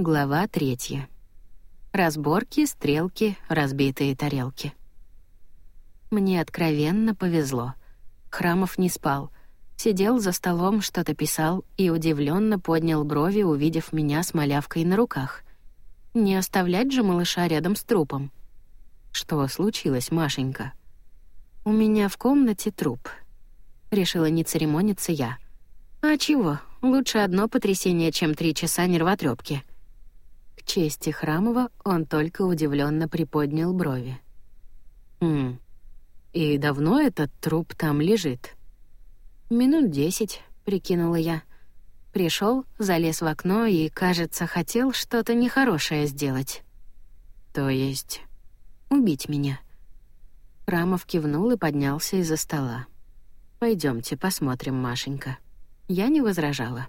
Глава третья. Разборки, стрелки, разбитые тарелки. Мне откровенно повезло. Храмов не спал. Сидел за столом, что-то писал и удивленно поднял брови, увидев меня с малявкой на руках. Не оставлять же малыша рядом с трупом. Что случилось, Машенька? У меня в комнате труп. Решила не церемониться я. А чего? Лучше одно потрясение, чем три часа нервотрепки чести Храмова он только удивленно приподнял брови. «Хм, и давно этот труп там лежит?» «Минут десять», — прикинула я. Пришел, залез в окно и, кажется, хотел что-то нехорошее сделать. «То есть...» «Убить меня». Храмов кивнул и поднялся из-за стола. Пойдемте посмотрим, Машенька». Я не возражала.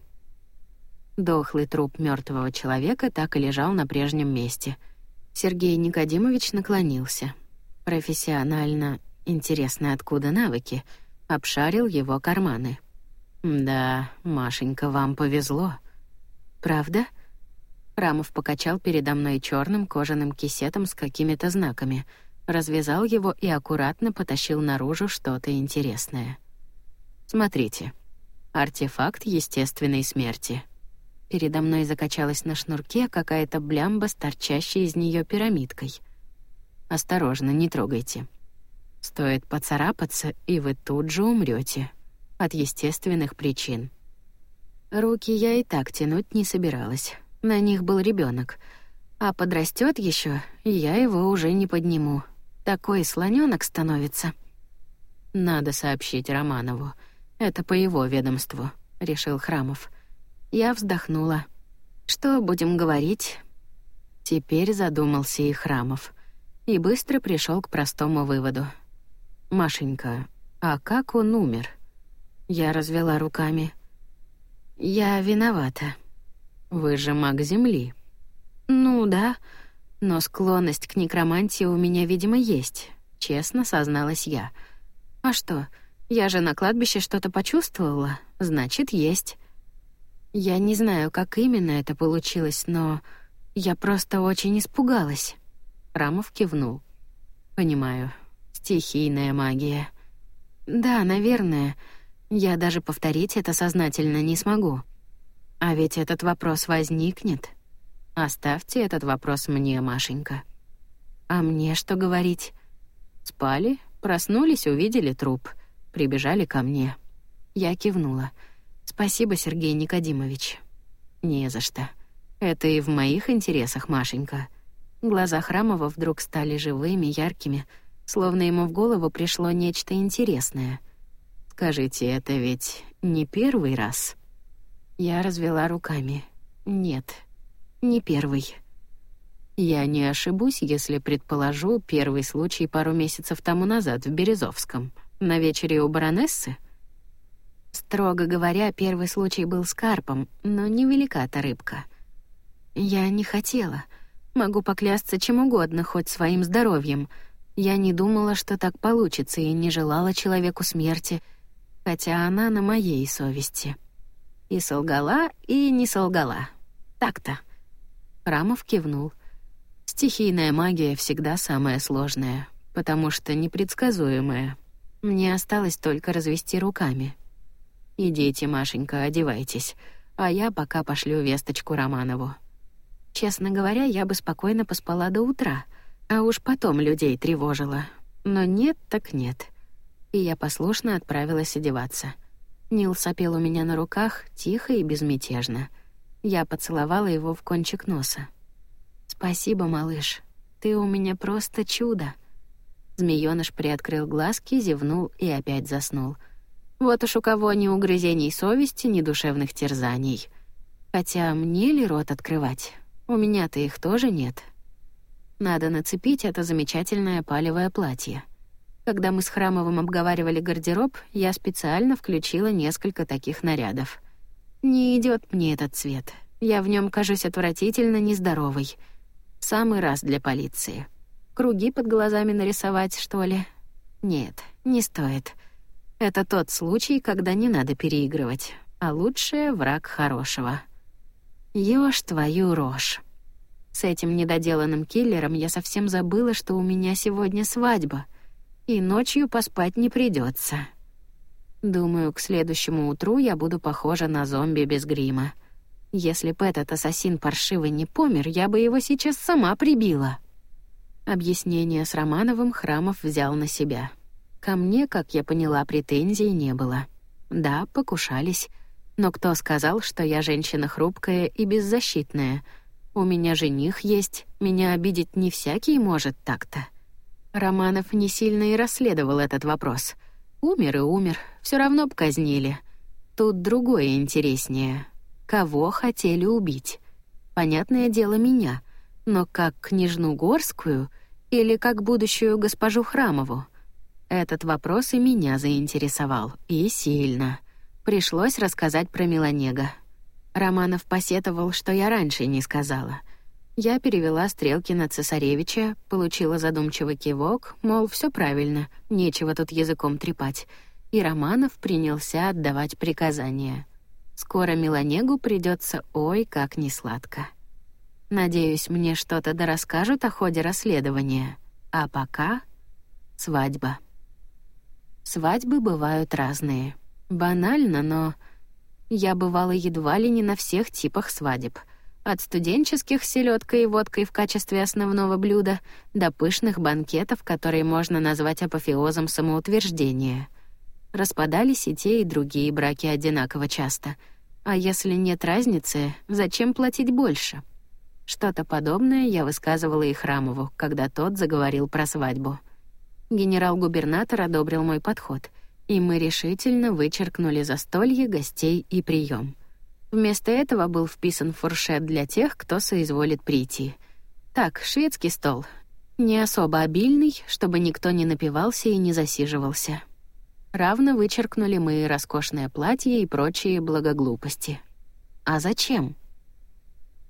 Дохлый труп мертвого человека так и лежал на прежнем месте. Сергей Никодимович наклонился. Профессионально, интересно, откуда навыки, обшарил его карманы. «Да, Машенька, вам повезло». «Правда?» Рамов покачал передо мной черным кожаным кисетом с какими-то знаками, развязал его и аккуратно потащил наружу что-то интересное. «Смотрите. Артефакт естественной смерти. Передо мной закачалась на шнурке какая-то блямба с торчащей из нее пирамидкой. Осторожно, не трогайте. Стоит поцарапаться, и вы тут же умрете от естественных причин. Руки я и так тянуть не собиралась. На них был ребенок, а подрастет еще, я его уже не подниму. Такой слоненок становится. Надо сообщить Романову. Это по его ведомству, решил Храмов. Я вздохнула. Что будем говорить? Теперь задумался и Храмов. И быстро пришел к простому выводу. Машенька, а как он умер? Я развела руками. Я виновата. Вы же маг Земли. Ну да, но склонность к некромантии у меня, видимо, есть. Честно созналась я. А что? Я же на кладбище что-то почувствовала, значит, есть. Я не знаю, как именно это получилось, но я просто очень испугалась. Рамов кивнул. Понимаю. Стихийная магия. Да, наверное. Я даже повторить это сознательно не смогу. А ведь этот вопрос возникнет. Оставьте этот вопрос мне, Машенька. А мне что говорить? Спали, проснулись, увидели труп, прибежали ко мне. Я кивнула. Спасибо, Сергей Никодимович. Не за что. Это и в моих интересах, Машенька. Глаза Храмова вдруг стали живыми, яркими, словно ему в голову пришло нечто интересное. Скажите, это ведь не первый раз? Я развела руками. Нет, не первый. Я не ошибусь, если предположу первый случай пару месяцев тому назад в Березовском, на вечере у баронессы. Строго говоря, первый случай был с карпом, но невелика-то рыбка. Я не хотела. Могу поклясться чем угодно, хоть своим здоровьем. Я не думала, что так получится, и не желала человеку смерти, хотя она на моей совести. И солгала, и не солгала. Так-то. Рамов кивнул. Стихийная магия всегда самая сложная, потому что непредсказуемая. Мне осталось только развести руками. Идите, Машенька, одевайтесь, а я пока пошлю весточку Романову. Честно говоря, я бы спокойно поспала до утра, а уж потом людей тревожила. Но нет так нет. И я послушно отправилась одеваться. Нил сопел у меня на руках, тихо и безмятежно. Я поцеловала его в кончик носа. «Спасибо, малыш. Ты у меня просто чудо». Змеёныш приоткрыл глазки, зевнул и опять заснул — вот уж у кого ни угрызений совести, ни душевных терзаний. Хотя мне ли рот открывать? У меня-то их тоже нет. Надо нацепить это замечательное палевое платье. Когда мы с Храмовым обговаривали гардероб, я специально включила несколько таких нарядов. Не идет мне этот цвет. Я в нем кажусь отвратительно нездоровой. Самый раз для полиции. Круги под глазами нарисовать, что ли? Нет, не стоит. Это тот случай, когда не надо переигрывать, а лучшее — враг хорошего. Ёж твою рожь. С этим недоделанным киллером я совсем забыла, что у меня сегодня свадьба, и ночью поспать не придется. Думаю, к следующему утру я буду похожа на зомби без грима. Если бы этот ассасин паршивый не помер, я бы его сейчас сама прибила. Объяснение с Романовым Храмов взял на себя. Ко мне, как я поняла, претензий не было. Да, покушались. Но кто сказал, что я женщина хрупкая и беззащитная? У меня жених есть, меня обидеть не всякий может так-то. Романов не сильно и расследовал этот вопрос. Умер и умер, все равно б казнили. Тут другое интереснее. Кого хотели убить? Понятное дело, меня. Но как княжну Горскую или как будущую госпожу Храмову? Этот вопрос и меня заинтересовал. И сильно. Пришлось рассказать про Меланега. Романов посетовал, что я раньше не сказала. Я перевела стрелки на цесаревича, получила задумчивый кивок, мол, все правильно, нечего тут языком трепать. И Романов принялся отдавать приказания. Скоро Меланегу придется ой как несладко. Надеюсь, мне что-то да расскажут о ходе расследования. А пока свадьба. Свадьбы бывают разные. Банально, но я бывала едва ли не на всех типах свадеб. От студенческих с селедкой и водкой в качестве основного блюда до пышных банкетов, которые можно назвать апофеозом самоутверждения — Распадались и те, и другие браки одинаково часто. А если нет разницы, зачем платить больше? Что-то подобное я высказывала и Храмову, когда тот заговорил про свадьбу. Генерал-губернатор одобрил мой подход, и мы решительно вычеркнули застолье, гостей и прием. Вместо этого был вписан фуршет для тех, кто соизволит прийти. Так, шведский стол. Не особо обильный, чтобы никто не напивался и не засиживался. Равно вычеркнули мы роскошное платье и прочие благоглупости. А зачем?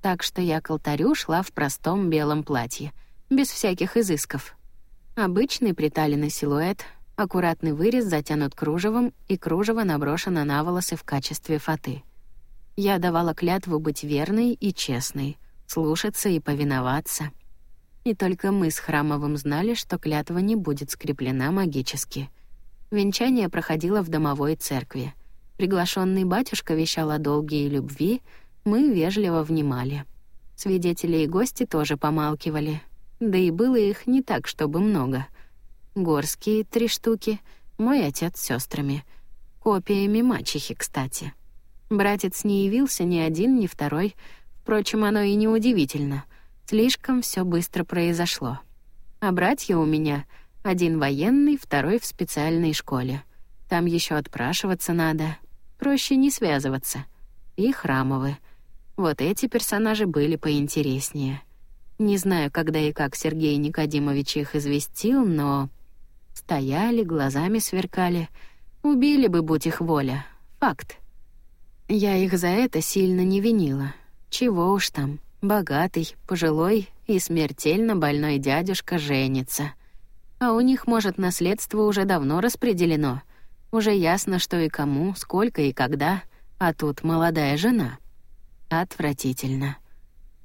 Так что я к алтарю шла в простом белом платье, без всяких изысков. Обычный приталенный силуэт, аккуратный вырез затянут кружевом, и кружево наброшено на волосы в качестве фаты. Я давала клятву быть верной и честной, слушаться и повиноваться. И только мы с Храмовым знали, что клятва не будет скреплена магически — Венчание проходило в домовой церкви. Приглашенный батюшка вещал о долге и любви, мы вежливо внимали. Свидетели и гости тоже помалкивали. Да и было их не так, чтобы много. Горские — три штуки, мой отец с сестрами. Копиями мачехи, кстати. Братец не явился ни один, ни второй. Впрочем, оно и не удивительно. Слишком все быстро произошло. А братья у меня — один военный, второй в специальной школе. Там еще отпрашиваться надо. Проще не связываться. И храмовы. Вот эти персонажи были поинтереснее. Не знаю, когда и как Сергей Никодимович их известил, но... Стояли, глазами сверкали. Убили бы, будь их воля. Факт. Я их за это сильно не винила. Чего уж там. Богатый, пожилой и смертельно больной дядюшка женится. А у них, может, наследство уже давно распределено. Уже ясно, что и кому, сколько и когда. А тут молодая жена. Отвратительно.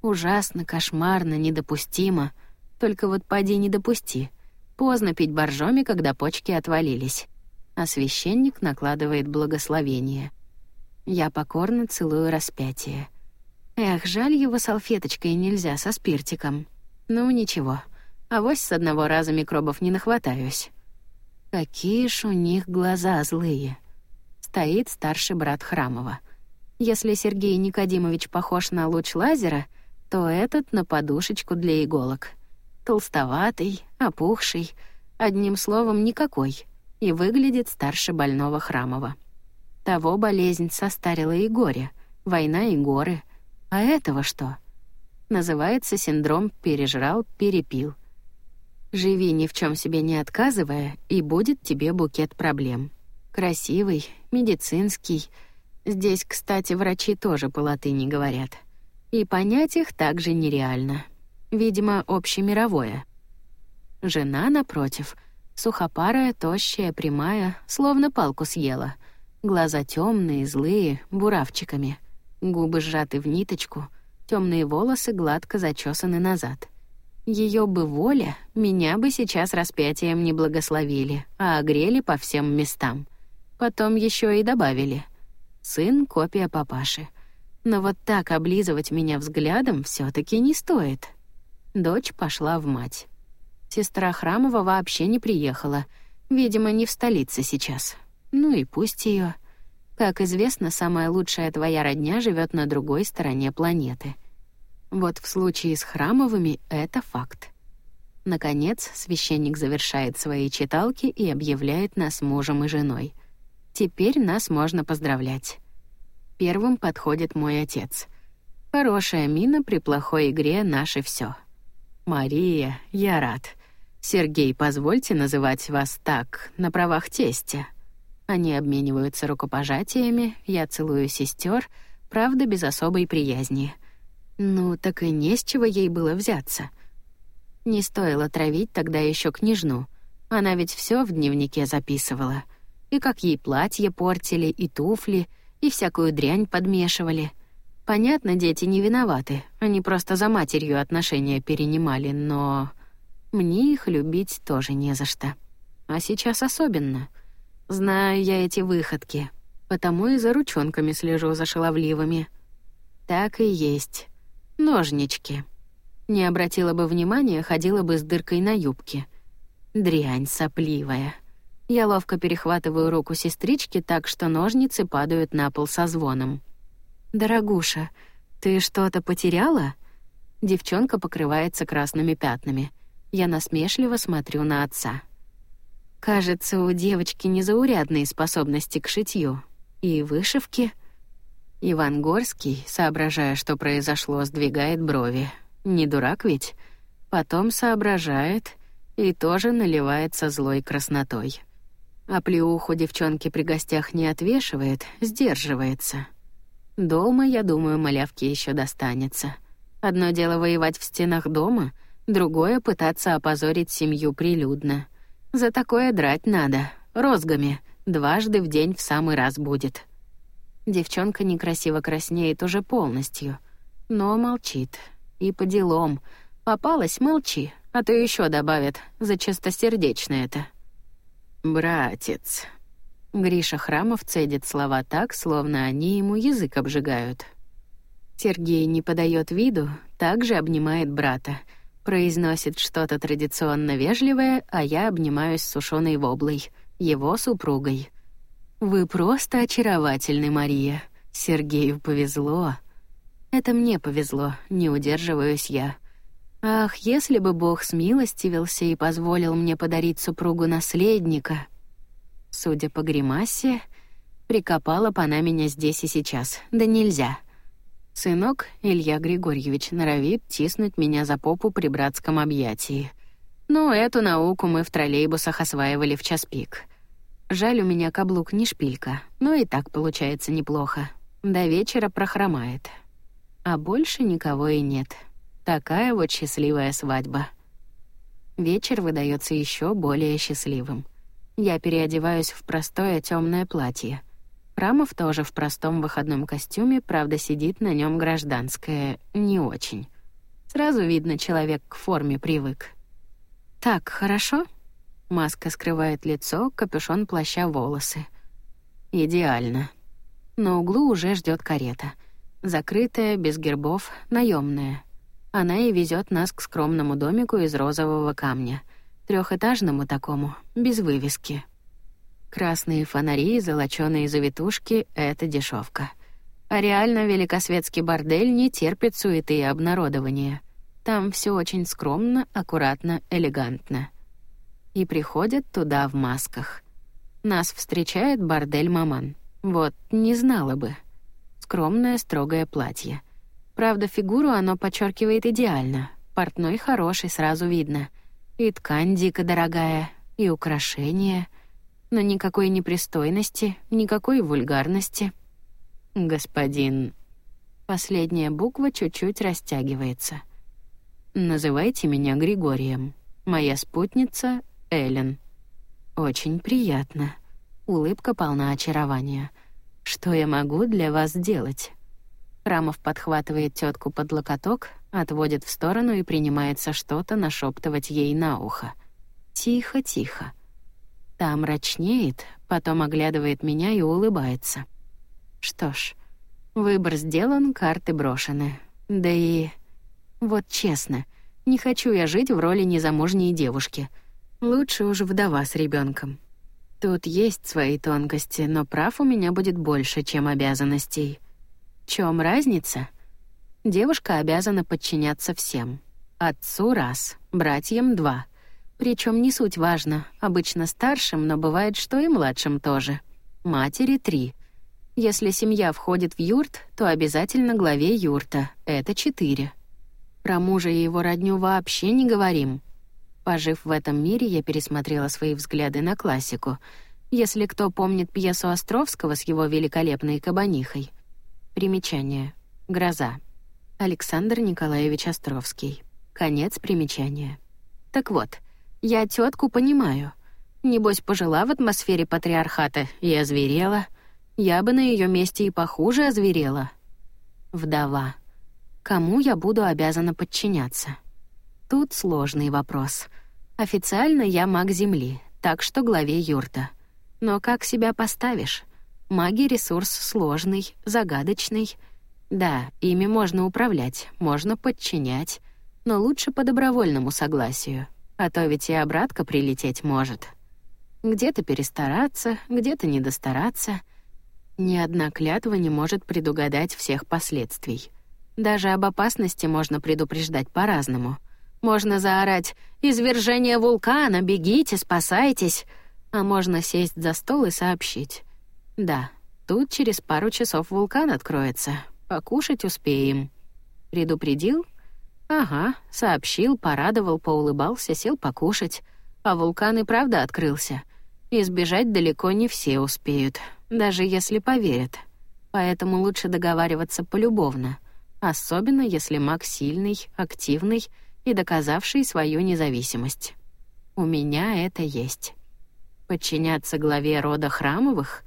Ужасно, кошмарно, недопустимо. Только вот поди не допусти. Поздно пить боржоми, когда почки отвалились. А священник накладывает благословение. Я покорно целую распятие. Эх, жаль его салфеточкой нельзя со спиртиком. Ну, ничего. А вось с одного раза микробов не нахватаюсь. Какие ж у них глаза злые. Стоит старший брат Храмова. Если Сергей Никодимович похож на луч лазера, то этот на подушечку для иголок. Толстоватый, опухший, одним словом, никакой, и выглядит старше больного Храмова. Того болезнь состарила и горе, война и горы. А этого что? Называется синдром «пережрал-перепил». Живи ни в чем себе не отказывая, и будет тебе букет проблем. Красивый, медицинский. Здесь, кстати, врачи тоже по латыни говорят. И понять их также нереально. Видимо, общемировое. Жена, напротив, сухопарая, тощая, прямая, словно палку съела. Глаза темные, злые, буравчиками. Губы сжаты в ниточку, темные волосы гладко зачесаны назад. Ее бы воля, меня бы сейчас распятием не благословили, а огрели по всем местам. Потом еще и добавили. Сын — копия папаши. Но вот так облизывать меня взглядом все таки не стоит. Дочь пошла в мать. Сестра Храмова вообще не приехала. Видимо, не в столице сейчас. Ну и пусть ее. Как известно, самая лучшая твоя родня живет на другой стороне планеты. Вот в случае с Храмовыми это факт. Наконец, священник завершает свои читалки и объявляет нас мужем и женой. Теперь нас можно поздравлять. Первым подходит мой отец. Хорошая мина при плохой игре — наше все. «Мария, я рад. Сергей, позвольте называть вас так, на правах тестя». Они обмениваются рукопожатиями, я целую сестер, правда, без особой приязни. Ну, так и не с чего ей было взяться. Не стоило травить тогда еще княжну. Она ведь все в дневнике записывала. И как ей платье портили, и туфли, и всякую дрянь подмешивали — Понятно, дети не виноваты. Они просто за матерью отношения перенимали, но мне их любить тоже не за что. А сейчас особенно. Знаю я эти выходки, потому и за ручонками слежу за шаловливыми. Так и есть. Ножнички. Не обратила бы внимания, ходила бы с дыркой на юбке. Дрянь сопливая. Я ловко перехватываю руку сестрички так, что ножницы падают на пол со звоном. «Дорогуша, ты что-то потеряла?» Девчонка покрывается красными пятнами. Я насмешливо смотрю на отца. Кажется, у девочки незаурядные способности к шитью. И вышивки. Иван Горский, соображая, что произошло, сдвигает брови. Не дурак ведь? Потом соображает и тоже наливается злой краснотой. А плеуху девчонки при гостях не отвешивает, сдерживается. Дома, я думаю, малявке еще достанется. Одно дело воевать в стенах дома, другое — пытаться опозорить семью прилюдно. За такое драть надо, розгами, дважды в день в самый раз будет. Девчонка некрасиво краснеет уже полностью, но молчит. И по делам. Попалась — молчи, а то еще добавят, за чистосердечно это. «Братец», Гриша Храмов цедит слова так, словно они ему язык обжигают. Сергей не подает виду, также обнимает брата, произносит что-то традиционно вежливое, а я обнимаюсь с сушеной воблой, его супругой. «Вы просто очаровательны, Мария. Сергею повезло». «Это мне повезло, не удерживаюсь я». Ах, если бы Бог смилостивился и позволил мне подарить супругу наследника, Судя по гримасе, прикопала она меня здесь и сейчас. Да нельзя. Сынок, Илья Григорьевич, норовит тиснуть меня за попу при братском объятии. Но эту науку мы в троллейбусах осваивали в час пик. Жаль, у меня каблук не шпилька, но и так получается неплохо. До вечера прохромает. А больше никого и нет. Такая вот счастливая свадьба. Вечер выдается еще более счастливым. Я переодеваюсь в простое темное платье. Рамов тоже в простом выходном костюме, правда, сидит на нем гражданское, не очень. Сразу видно, человек к форме привык. «Так, хорошо?» Маска скрывает лицо, капюшон плаща волосы. «Идеально». На углу уже ждет карета. Закрытая, без гербов, наемная. Она и везет нас к скромному домику из розового камня — трехэтажному такому, без вывески. Красные фонари и золочёные завитушки — это дешевка. А реально великосветский бордель не терпит суеты и обнародования. Там все очень скромно, аккуратно, элегантно. И приходят туда в масках. Нас встречает бордель Маман. Вот, не знала бы. Скромное, строгое платье. Правда, фигуру оно подчеркивает идеально. Портной хороший, сразу видно — и ткань дико дорогая, и украшения, но никакой непристойности, никакой вульгарности. Господин... Последняя буква чуть-чуть растягивается. Называйте меня Григорием. Моя спутница — Эллен. Очень приятно. Улыбка полна очарования. Что я могу для вас сделать? Храмов подхватывает тетку под локоток, отводит в сторону и принимается что-то нашептывать ей на ухо. Тихо, тихо. Та мрачнеет, потом оглядывает меня и улыбается. Что ж, выбор сделан, карты брошены. Да и... Вот честно, не хочу я жить в роли незамужней девушки. Лучше уж вдова с ребенком. Тут есть свои тонкости, но прав у меня будет больше, чем обязанностей. Чем разница? Девушка обязана подчиняться всем. Отцу — раз, братьям — два. Причем не суть важно, обычно старшим, но бывает, что и младшим тоже. Матери — три. Если семья входит в юрт, то обязательно главе юрта — это четыре. Про мужа и его родню вообще не говорим. Пожив в этом мире, я пересмотрела свои взгляды на классику. Если кто помнит пьесу Островского с его великолепной кабанихой. Примечание. Гроза. Александр Николаевич Островский. Конец примечания. Так вот, я тетку понимаю. Небось, пожила в атмосфере патриархата и озверела. Я бы на ее месте и похуже озверела. Вдова. Кому я буду обязана подчиняться? Тут сложный вопрос. Официально я маг Земли, так что главе юрта. Но как себя поставишь? Маги — ресурс сложный, загадочный. Да, ими можно управлять, можно подчинять, но лучше по добровольному согласию, а то ведь и обратка прилететь может. Где-то перестараться, где-то недостараться. Ни одна клятва не может предугадать всех последствий. Даже об опасности можно предупреждать по-разному. Можно заорать «Извержение вулкана! Бегите, спасайтесь!» А можно сесть за стол и сообщить. «Да, тут через пару часов вулкан откроется. Покушать успеем». Предупредил? Ага, сообщил, порадовал, поулыбался, сел покушать. А вулкан и правда открылся. Избежать далеко не все успеют, даже если поверят. Поэтому лучше договариваться полюбовно — особенно если маг сильный, активный и доказавший свою независимость. У меня это есть. Подчиняться главе рода Храмовых?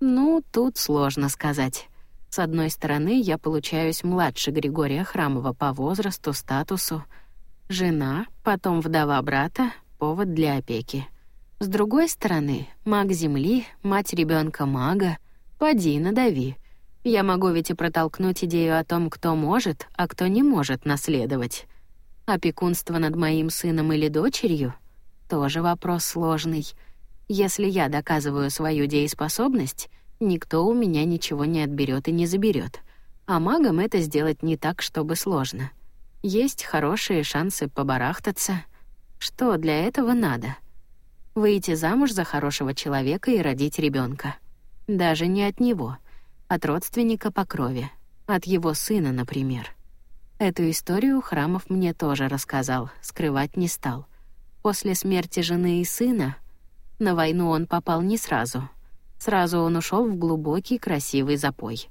Ну, тут сложно сказать. С одной стороны, я получаюсь младше Григория Храмова по возрасту, статусу. Жена, потом вдова брата, повод для опеки. С другой стороны, маг Земли, мать ребенка мага, поди надави — я могу ведь и протолкнуть идею о том, кто может, а кто не может наследовать. Опекунство над моим сыном или дочерью — тоже вопрос сложный. Если я доказываю свою дееспособность, никто у меня ничего не отберет и не заберет. А магам это сделать не так, чтобы сложно. Есть хорошие шансы побарахтаться. Что для этого надо? Выйти замуж за хорошего человека и родить ребенка. Даже не от него — от родственника по крови, от его сына, например. Эту историю Храмов мне тоже рассказал, скрывать не стал. После смерти жены и сына на войну он попал не сразу. Сразу он ушел в глубокий красивый запой.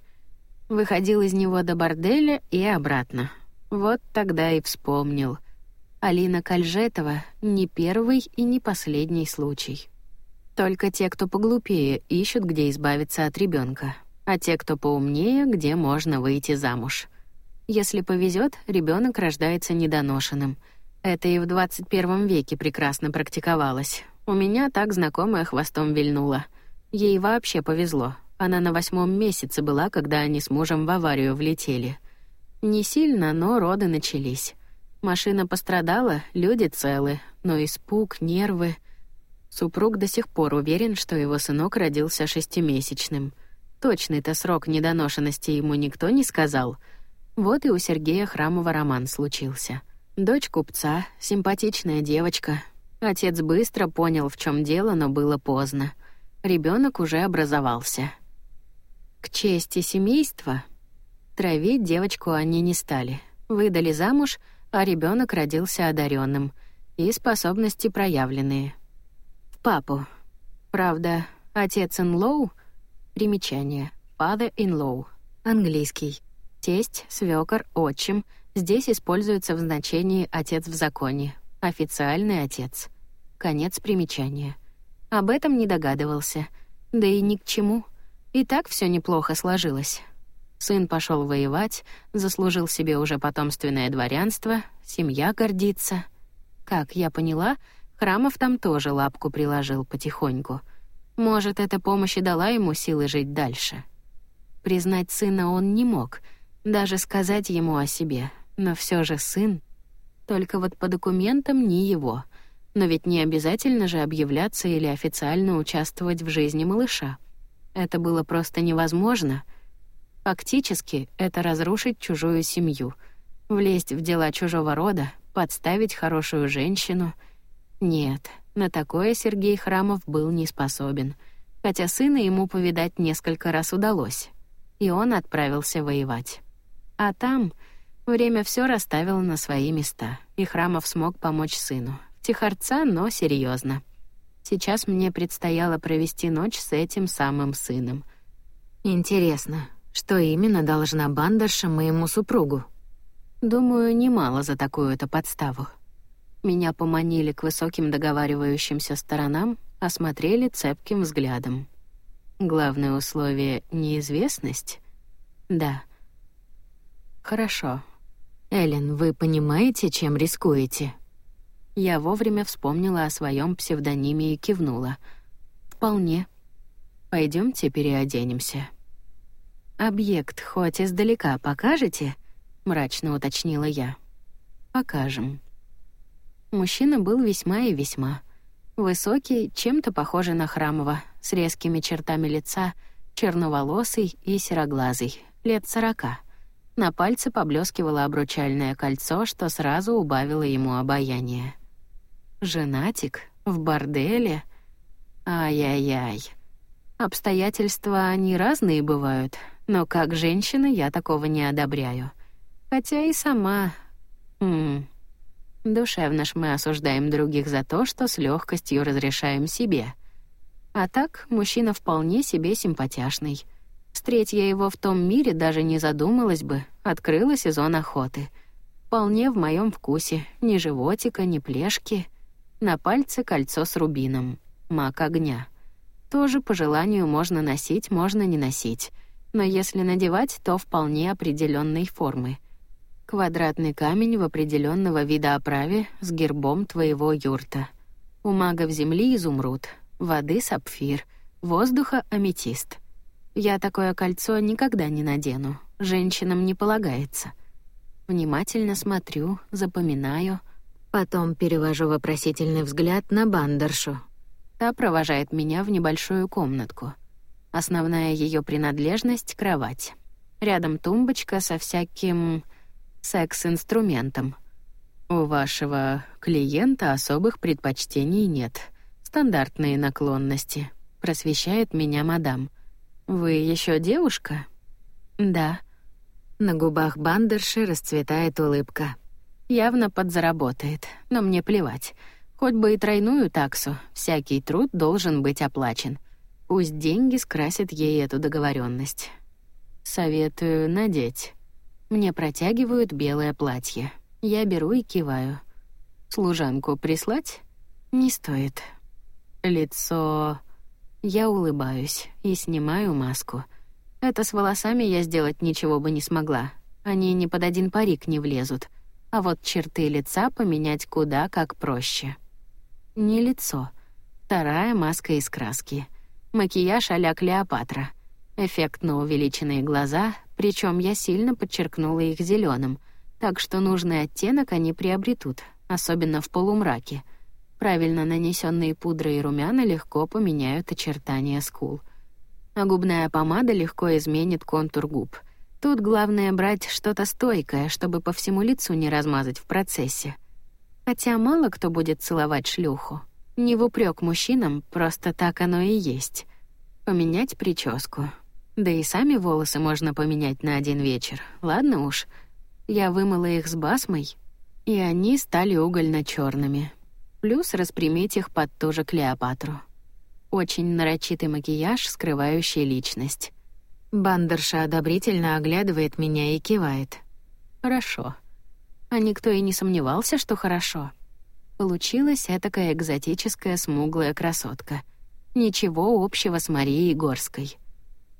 Выходил из него до борделя и обратно. Вот тогда и вспомнил. Алина Кальжетова — не первый и не последний случай. Только те, кто поглупее, ищут, где избавиться от ребенка а те, кто поумнее, где можно выйти замуж. Если повезет, ребенок рождается недоношенным. Это и в 21 веке прекрасно практиковалось. У меня так знакомая хвостом вильнула. Ей вообще повезло. Она на восьмом месяце была, когда они с мужем в аварию влетели. Не сильно, но роды начались. Машина пострадала, люди целы, но испуг, нервы. Супруг до сих пор уверен, что его сынок родился шестимесячным — Точный-то срок недоношенности ему никто не сказал. Вот и у Сергея Храмова роман случился. Дочь купца, симпатичная девочка. Отец быстро понял, в чем дело, но было поздно. Ребенок уже образовался. К чести семейства травить девочку они не стали. Выдали замуж, а ребенок родился одаренным и способности проявленные. В папу. Правда, отец Инлоу — Примечание. Father-in-law. Английский. Тесть, свёкор, отчим. Здесь используется в значении «отец в законе». Официальный отец. Конец примечания. Об этом не догадывался. Да и ни к чему. И так всё неплохо сложилось. Сын пошел воевать, заслужил себе уже потомственное дворянство, семья гордится. Как я поняла, Храмов там тоже лапку приложил потихоньку. Может, эта помощь и дала ему силы жить дальше. Признать сына он не мог, даже сказать ему о себе, но все же сын. Только вот по документам не его. Но ведь не обязательно же объявляться или официально участвовать в жизни малыша. Это было просто невозможно. Фактически, это разрушить чужую семью, влезть в дела чужого рода, подставить хорошую женщину. Нет, на такое Сергей Храмов был не способен, хотя сына ему повидать несколько раз удалось и он отправился воевать. А там время все расставило на свои места, и Храмов смог помочь сыну. Тихорца, но серьезно. Сейчас мне предстояло провести ночь с этим самым сыном. Интересно, что именно должна бандерша моему супругу? Думаю, немало за такую-то подставу. Меня поманили к высоким договаривающимся сторонам, осмотрели цепким взглядом. Главное условие — неизвестность? Да. Хорошо. Эллен, вы понимаете, чем рискуете? Я вовремя вспомнила о своем псевдониме и кивнула. Вполне. Пойдемте переоденемся. Объект хоть издалека покажете? Мрачно уточнила я. Покажем. Мужчина был весьма и весьма. Высокий, чем-то похожий на Храмова, с резкими чертами лица, черноволосый и сероглазый, лет сорока. На пальце поблескивало обручальное кольцо, что сразу убавило ему обаяние. Женатик? В борделе? Ай-яй-яй. Обстоятельства, они разные бывают, но как женщина я такого не одобряю. Хотя и сама... М -м, Душевно ж мы осуждаем других за то, что с легкостью разрешаем себе. А так, мужчина вполне себе симпатяшный. Встреть я его в том мире, даже не задумалась бы, открыла сезон охоты. Вполне в моем вкусе, ни животика, ни плешки. На пальце кольцо с рубином, мак огня. Тоже по желанию можно носить, можно не носить. Но если надевать, то вполне определенной формы — Квадратный камень в определенного вида оправе с гербом твоего юрта. У магов земли изумруд, воды сапфир, воздуха аметист. Я такое кольцо никогда не надену, женщинам не полагается. Внимательно смотрю, запоминаю, потом перевожу вопросительный взгляд на бандершу. Та провожает меня в небольшую комнатку. Основная ее принадлежность — кровать. Рядом тумбочка со всяким секс-инструментом. У вашего клиента особых предпочтений нет. Стандартные наклонности. Просвещает меня мадам. Вы еще девушка? Да. На губах бандерши расцветает улыбка. Явно подзаработает, но мне плевать. Хоть бы и тройную таксу, всякий труд должен быть оплачен. Пусть деньги скрасят ей эту договоренность. Советую надеть. Мне протягивают белое платье. Я беру и киваю. Служанку прислать? Не стоит. Лицо... Я улыбаюсь и снимаю маску. Это с волосами я сделать ничего бы не смогла. Они ни под один парик не влезут. А вот черты лица поменять куда как проще. Не лицо. Вторая маска из краски. Макияж а-ля Клеопатра. Эффектно увеличенные глаза, причем я сильно подчеркнула их зеленым, так что нужный оттенок они приобретут, особенно в полумраке. Правильно нанесенные пудра и румяна легко поменяют очертания скул. А губная помада легко изменит контур губ. Тут главное брать что-то стойкое, чтобы по всему лицу не размазать в процессе. Хотя мало кто будет целовать шлюху. Не в упрек мужчинам, просто так оно и есть. Поменять прическу, да и сами волосы можно поменять на один вечер. Ладно уж. Я вымыла их с басмой, и они стали угольно черными Плюс распрямить их под ту же Клеопатру. Очень нарочитый макияж, скрывающий личность. Бандерша одобрительно оглядывает меня и кивает. «Хорошо». А никто и не сомневался, что хорошо. Получилась этакая экзотическая смуглая красотка. Ничего общего с Марией Горской.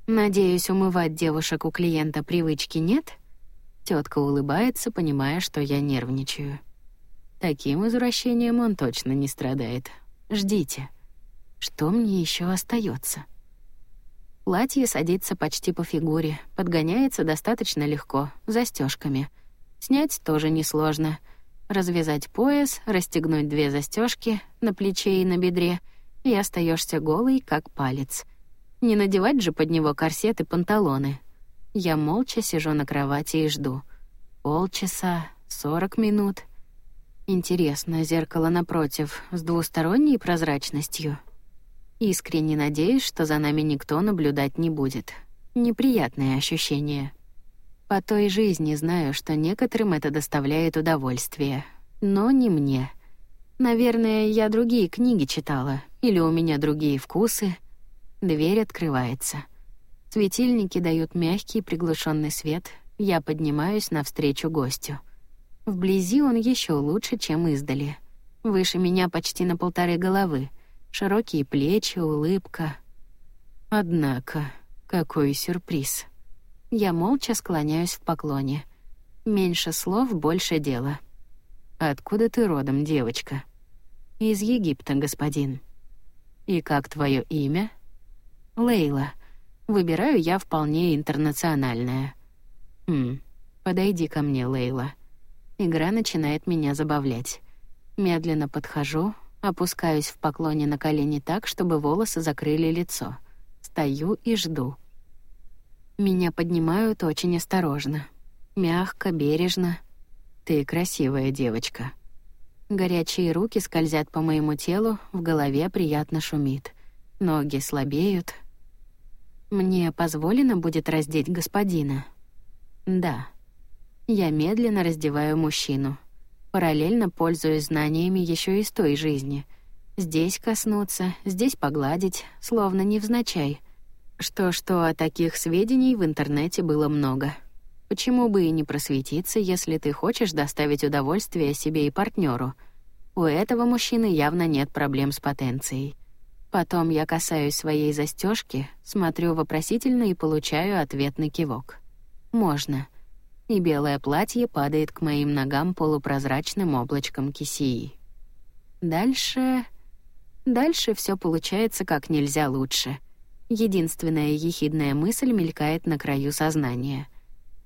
Надеюсь, умывать девушек у клиента привычки нет? Тетка улыбается, понимая, что я нервничаю. Таким извращением он точно не страдает. Ждите. Что мне еще остается? Платье садится почти по фигуре, подгоняется достаточно легко, застежками. Снять тоже несложно. Развязать пояс, расстегнуть две застежки на плече и на бедре, и остаешься голый, как палец. Не надевать же под него корсет и панталоны. Я молча сижу на кровати и жду. Полчаса, сорок минут. Интересно, зеркало напротив с двусторонней прозрачностью. Искренне надеюсь, что за нами никто наблюдать не будет. Неприятное ощущение. По той жизни знаю, что некоторым это доставляет удовольствие, но не мне. Наверное, я другие книги читала, или у меня другие вкусы. Дверь открывается. Светильники дают мягкий приглушенный свет. Я поднимаюсь навстречу гостю. Вблизи он еще лучше, чем издали. Выше меня почти на полторы головы. Широкие плечи, улыбка. Однако, какой сюрприз. Я молча склоняюсь в поклоне. Меньше слов, больше дела. Откуда ты родом, девочка? Из Египта, господин. И как твое имя? Лейла. Выбираю я вполне интернациональное. Хм. Подойди ко мне, Лейла. Игра начинает меня забавлять. Медленно подхожу, опускаюсь в поклоне на колени так, чтобы волосы закрыли лицо. Стою и жду. Меня поднимают очень осторожно. Мягко, бережно. Ты красивая девочка. Горячие руки скользят по моему телу, в голове приятно шумит. Ноги слабеют. Мне позволено будет раздеть господина? Да. Я медленно раздеваю мужчину. Параллельно пользуюсь знаниями еще из той жизни. Здесь коснуться, здесь погладить, словно невзначай. Что-что, а таких сведений в интернете было много. Почему бы и не просветиться, если ты хочешь доставить удовольствие себе и партнеру? У этого мужчины явно нет проблем с потенцией. Потом я касаюсь своей застежки, смотрю вопросительно и получаю ответный кивок. Можно и белое платье падает к моим ногам полупрозрачным облачком кисии. Дальше... Дальше все получается как нельзя лучше. Единственная ехидная мысль мелькает на краю сознания.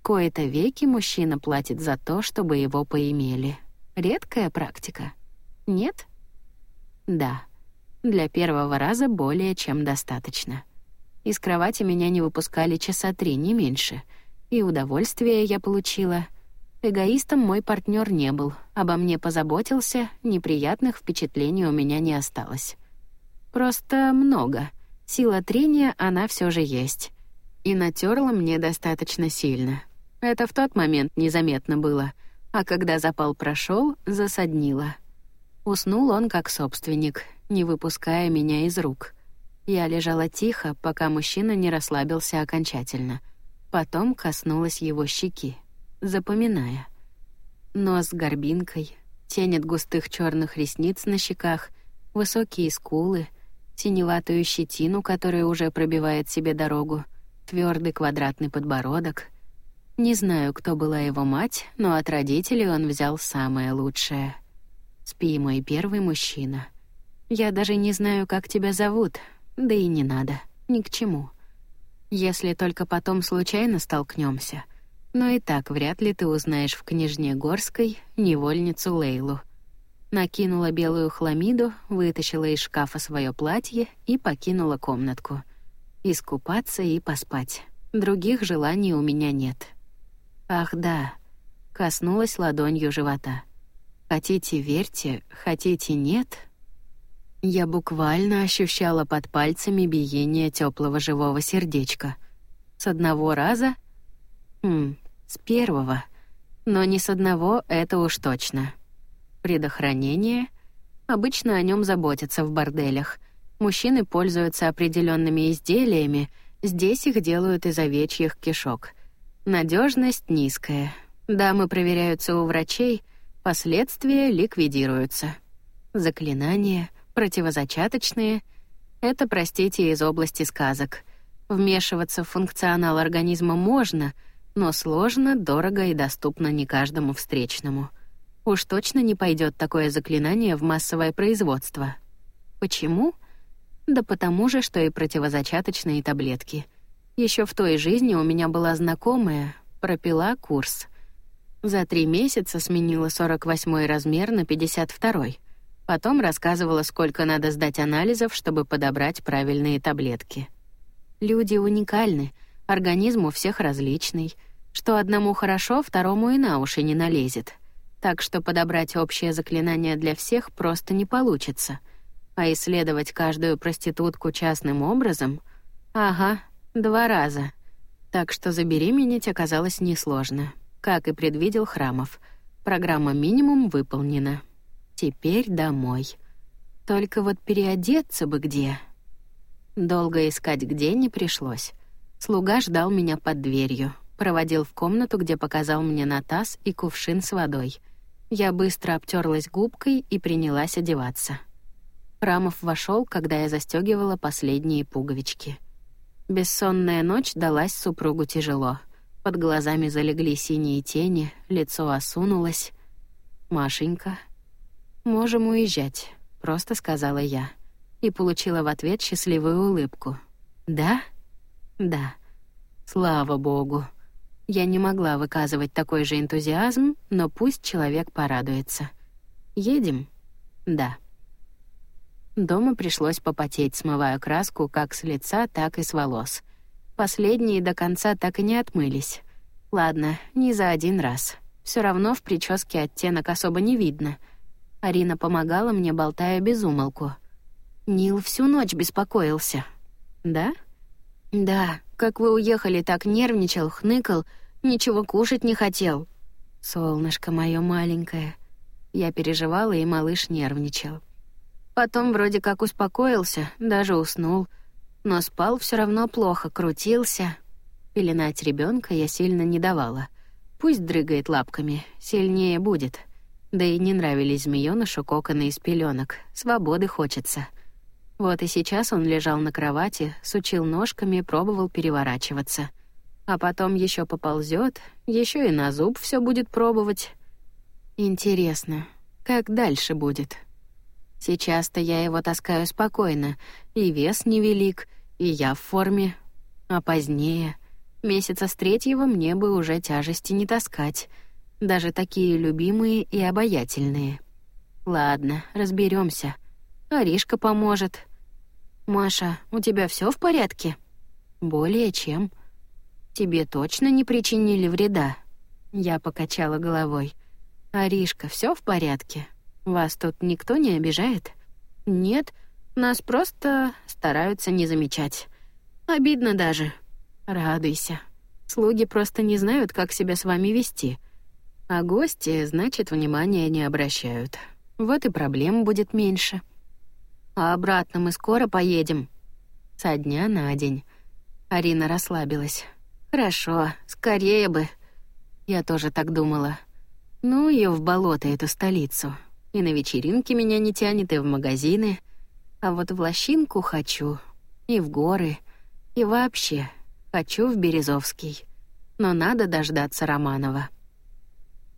Кои-то веки мужчина платит за то, чтобы его поимели. Редкая практика. Нет? Да. Для первого раза более чем достаточно. Из кровати меня не выпускали часа три, не меньше — и удовольствие я получила. Эгоистом мой партнер не был, обо мне позаботился, неприятных впечатлений у меня не осталось. Просто много. Сила трения она все же есть. И натерла мне достаточно сильно. Это в тот момент незаметно было, а когда запал прошел, засаднило. Уснул он как собственник, не выпуская меня из рук. Я лежала тихо, пока мужчина не расслабился окончательно — Потом коснулась его щеки, запоминая. Нос с горбинкой, тень от густых черных ресниц на щеках, высокие скулы, синеватую щетину, которая уже пробивает себе дорогу, твердый квадратный подбородок. Не знаю, кто была его мать, но от родителей он взял самое лучшее. Спи, мой первый мужчина. Я даже не знаю, как тебя зовут, да и не надо, ни к чему. Если только потом случайно столкнемся. Но и так вряд ли ты узнаешь в княжне Горской невольницу Лейлу. Накинула белую хламиду, вытащила из шкафа свое платье и покинула комнатку. Искупаться и поспать. Других желаний у меня нет. Ах да, коснулась ладонью живота. Хотите — верьте, хотите — нет — я буквально ощущала под пальцами биение теплого живого сердечка. С одного раза? Хм, с первого. Но не с одного, это уж точно. Предохранение? Обычно о нем заботятся в борделях. Мужчины пользуются определенными изделиями, здесь их делают из овечьих кишок. Надежность низкая. Дамы проверяются у врачей, последствия ликвидируются. Заклинания — Противозачаточные — это, простите, из области сказок. Вмешиваться в функционал организма можно, но сложно, дорого и доступно не каждому встречному. Уж точно не пойдет такое заклинание в массовое производство. Почему? Да потому же, что и противозачаточные таблетки. Еще в той жизни у меня была знакомая, пропила курс. За три месяца сменила 48 размер на 52 -й. Потом рассказывала, сколько надо сдать анализов, чтобы подобрать правильные таблетки. Люди уникальны, организм у всех различный. Что одному хорошо, второму и на уши не налезет. Так что подобрать общее заклинание для всех просто не получится. А исследовать каждую проститутку частным образом — ага, два раза. Так что забеременеть оказалось несложно. Как и предвидел Храмов. Программа «Минимум» выполнена. Теперь домой. Только вот переодеться бы где. Долго искать где не пришлось. Слуга ждал меня под дверью, проводил в комнату, где показал мне на таз и кувшин с водой. Я быстро обтерлась губкой и принялась одеваться. Рамов вошел, когда я застегивала последние пуговички. Бессонная ночь далась супругу тяжело. Под глазами залегли синие тени, лицо осунулось. «Машенька, «Можем уезжать», — просто сказала я. И получила в ответ счастливую улыбку. «Да?» «Да». Слава богу. Я не могла выказывать такой же энтузиазм, но пусть человек порадуется. «Едем?» «Да». Дома пришлось попотеть, смывая краску как с лица, так и с волос. Последние до конца так и не отмылись. Ладно, не за один раз. Все равно в прическе оттенок особо не видно — Арина помогала мне, болтая без умолку. Нил всю ночь беспокоился. Да? Да, как вы уехали, так нервничал, хныкал, ничего кушать не хотел. Солнышко мое маленькое. Я переживала, и малыш нервничал. Потом вроде как успокоился, даже уснул, но спал все равно плохо, крутился. Пеленать ребенка я сильно не давала. Пусть дрыгает лапками, сильнее будет. Да и не нравились змеёнышу коконы из пеленок. Свободы хочется. Вот и сейчас он лежал на кровати, сучил ножками, пробовал переворачиваться. А потом еще поползет, еще и на зуб все будет пробовать. Интересно, как дальше будет? Сейчас-то я его таскаю спокойно, и вес невелик, и я в форме. А позднее, месяца с третьего, мне бы уже тяжести не таскать — даже такие любимые и обаятельные. Ладно, разберемся. Аришка поможет. Маша, у тебя все в порядке? Более чем. Тебе точно не причинили вреда? Я покачала головой. Аришка, все в порядке? Вас тут никто не обижает? Нет, нас просто стараются не замечать. Обидно даже. Радуйся. Слуги просто не знают, как себя с вами вести. А гости, значит, внимания не обращают. Вот и проблем будет меньше. А обратно мы скоро поедем. Со дня на день. Арина расслабилась. Хорошо, скорее бы. Я тоже так думала. Ну, ее в болото, эту столицу. И на вечеринки меня не тянет, и в магазины. А вот в лощинку хочу. И в горы. И вообще, хочу в Березовский. Но надо дождаться Романова.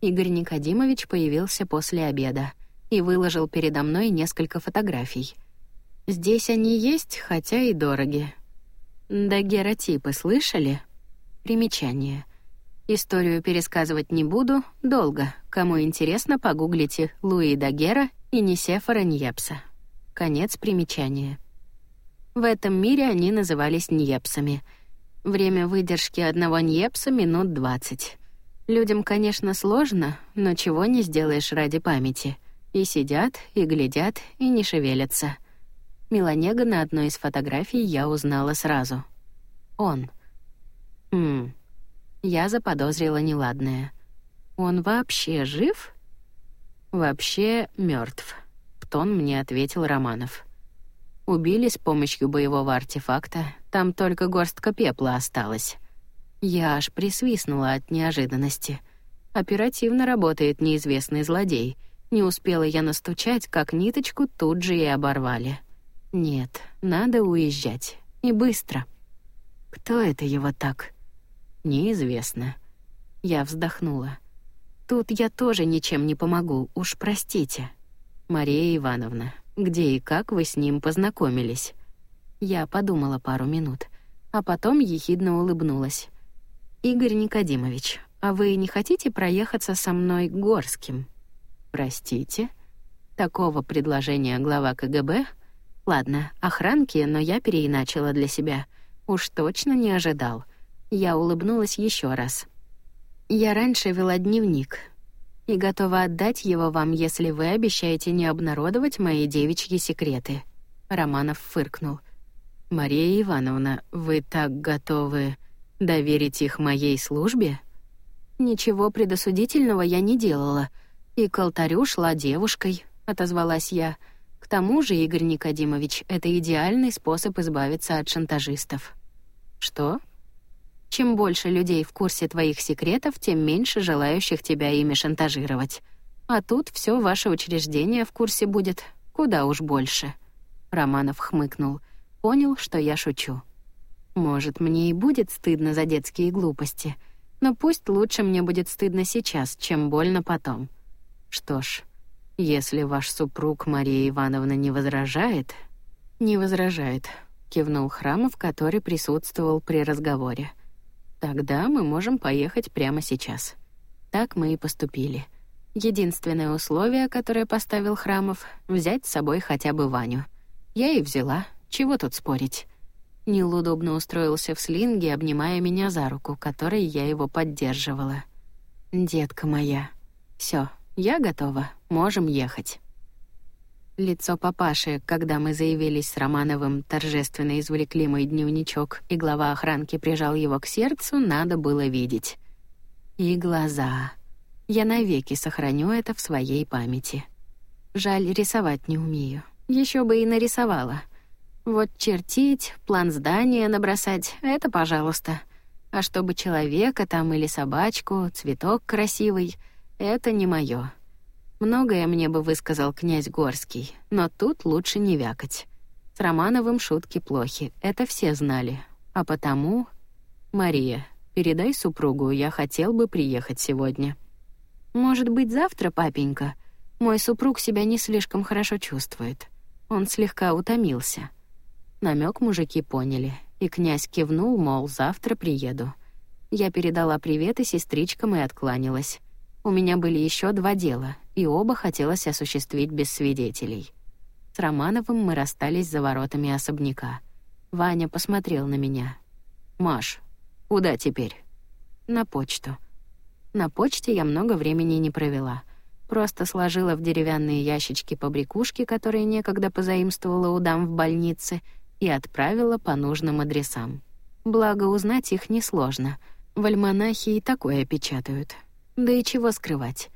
Игорь Никодимович появился после обеда и выложил передо мной несколько фотографий. Здесь они есть, хотя и дороги. Дагеротипы слышали? Примечание. Историю пересказывать не буду, долго. Кому интересно, погуглите Луи Дагера и Нисефора Ньепса. Конец примечания. В этом мире они назывались Ньепсами. Время выдержки одного Ньепса — минут двадцать. Людям, конечно, сложно, но чего не сделаешь ради памяти. И сидят, и глядят, и не шевелятся. Меланега на одной из фотографий я узнала сразу. Он. Хм. Я заподозрила неладное. Он вообще жив? Вообще мертв. В тон мне ответил Романов. Убили с помощью боевого артефакта, там только горстка пепла осталась. Я аж присвистнула от неожиданности. Оперативно работает неизвестный злодей. Не успела я настучать, как ниточку тут же и оборвали. Нет, надо уезжать. И быстро. Кто это его так? Неизвестно. Я вздохнула. Тут я тоже ничем не помогу, уж простите. Мария Ивановна, где и как вы с ним познакомились? Я подумала пару минут, а потом ехидно улыбнулась. Игорь Никодимович, а вы не хотите проехаться со мной Горским? Простите? Такого предложения глава КГБ? Ладно, охранки, но я переиначила для себя. Уж точно не ожидал. Я улыбнулась еще раз. Я раньше вела дневник и готова отдать его вам, если вы обещаете не обнародовать мои девичьи секреты. Романов фыркнул. Мария Ивановна, вы так готовы доверить их моей службе? Ничего предосудительного я не делала, и к алтарю шла девушкой, отозвалась я. К тому же, Игорь Никодимович, это идеальный способ избавиться от шантажистов. Что? Чем больше людей в курсе твоих секретов, тем меньше желающих тебя ими шантажировать. А тут все ваше учреждение в курсе будет. Куда уж больше. Романов хмыкнул. Понял, что я шучу. Может, мне и будет стыдно за детские глупости, но пусть лучше мне будет стыдно сейчас, чем больно потом. Что ж, если ваш супруг Мария Ивановна не возражает, не возражает, кивнул Храмов, который присутствовал при разговоре. Тогда мы можем поехать прямо сейчас. Так мы и поступили. Единственное условие, которое поставил Храмов взять с собой хотя бы Ваню. Я и взяла. Чего тут спорить? Нил удобно устроился в слинге, обнимая меня за руку, которой я его поддерживала. Детка моя. все, я готова. Можем ехать. Лицо папаши, когда мы заявились с Романовым, торжественно извлекли мой дневничок, и глава охранки прижал его к сердцу, надо было видеть. И глаза. Я навеки сохраню это в своей памяти. Жаль, рисовать не умею. Еще бы и нарисовала. Вот чертить, план здания набросать — это пожалуйста. А чтобы человека там или собачку, цветок красивый — это не моё. Многое мне бы высказал князь Горский, но тут лучше не вякать. С Романовым шутки плохи, это все знали. А потому... Мария, передай супругу, я хотел бы приехать сегодня. Может быть, завтра, папенька? Мой супруг себя не слишком хорошо чувствует. Он слегка утомился. Намек мужики поняли, и князь кивнул, мол, завтра приеду. Я передала приветы сестричкам и откланялась. У меня были еще два дела, и оба хотелось осуществить без свидетелей. С Романовым мы расстались за воротами особняка. Ваня посмотрел на меня. «Маш, куда теперь?» «На почту». На почте я много времени не провела. Просто сложила в деревянные ящички побрякушки, которые некогда позаимствовала у дам в больнице, и отправила по нужным адресам. Благо, узнать их несложно. В альманахе и такое печатают. Да и чего скрывать.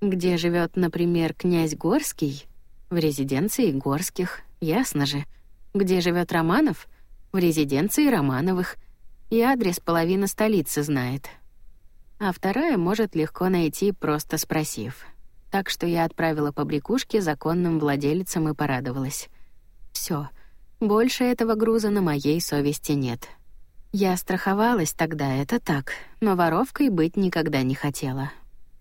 Где живет, например, князь Горский? В резиденции Горских, ясно же. Где живет Романов? В резиденции Романовых. И адрес половина столицы знает. А вторая может легко найти, просто спросив. Так что я отправила побрякушки законным владельцам и порадовалась. Все, больше этого груза на моей совести нет. Я страховалась тогда, это так, но воровкой быть никогда не хотела.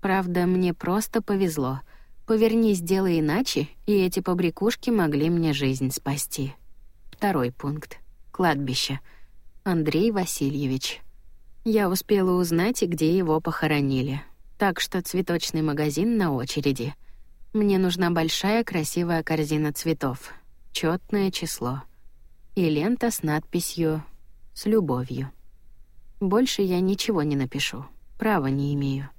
Правда, мне просто повезло. Повернись, делай иначе, и эти побрякушки могли мне жизнь спасти. Второй пункт. Кладбище. Андрей Васильевич. Я успела узнать, где его похоронили. Так что цветочный магазин на очереди. Мне нужна большая красивая корзина цветов. Чётное число. И лента с надписью с любовью. Больше я ничего не напишу. Права не имею.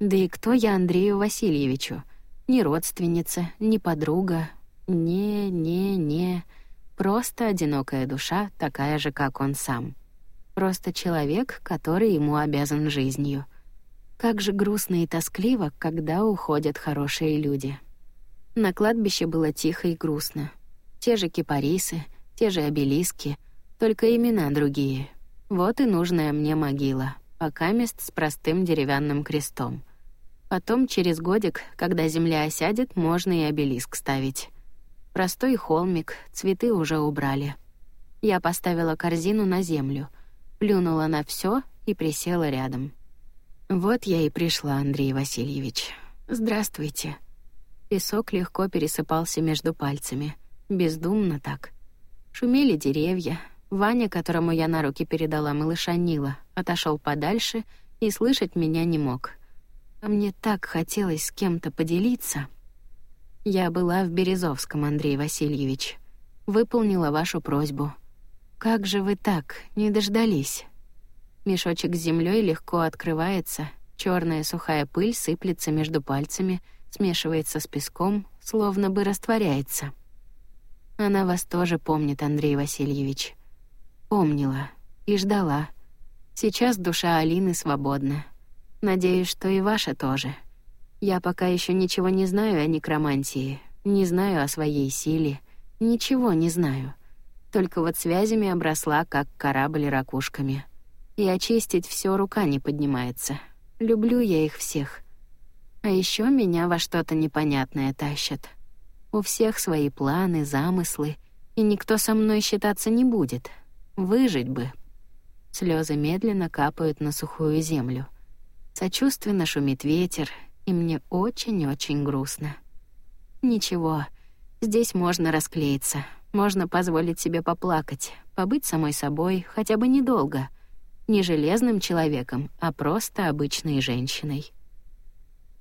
Да и кто я Андрею Васильевичу? Ни родственница, ни подруга. Не, не, не. Просто одинокая душа, такая же, как он сам. Просто человек, который ему обязан жизнью. Как же грустно и тоскливо, когда уходят хорошие люди. На кладбище было тихо и грустно. Те же кипарисы, те же обелиски — только имена другие. Вот и нужная мне могила, пока мест с простым деревянным крестом. Потом, через годик, когда земля осядет, можно и обелиск ставить. Простой холмик, цветы уже убрали. Я поставила корзину на землю. плюнула на все и присела рядом. Вот я и пришла, Андрей Васильевич. Здравствуйте. Песок легко пересыпался между пальцами, бездумно так. Шумели деревья. Ваня, которому я на руки передала малыша Нила, отошел подальше и слышать меня не мог. А мне так хотелось с кем-то поделиться. Я была в Березовском, Андрей Васильевич. Выполнила вашу просьбу. Как же вы так, не дождались? Мешочек с землей легко открывается, черная сухая пыль сыплется между пальцами, смешивается с песком, словно бы растворяется. Она вас тоже помнит, Андрей Васильевич. Помнила и ждала. Сейчас душа Алины свободна. Надеюсь, что и ваша тоже. Я пока еще ничего не знаю о некромантии, не знаю о своей силе, ничего не знаю. Только вот связями обросла, как корабль ракушками. И очистить все рука не поднимается. Люблю я их всех. А еще меня во что-то непонятное тащат. У всех свои планы, замыслы, и никто со мной считаться не будет. Выжить бы. Слезы медленно капают на сухую землю. Сочувственно шумит ветер, и мне очень-очень грустно. Ничего, здесь можно расклеиться, можно позволить себе поплакать, побыть самой собой хотя бы недолго. Не железным человеком, а просто обычной женщиной.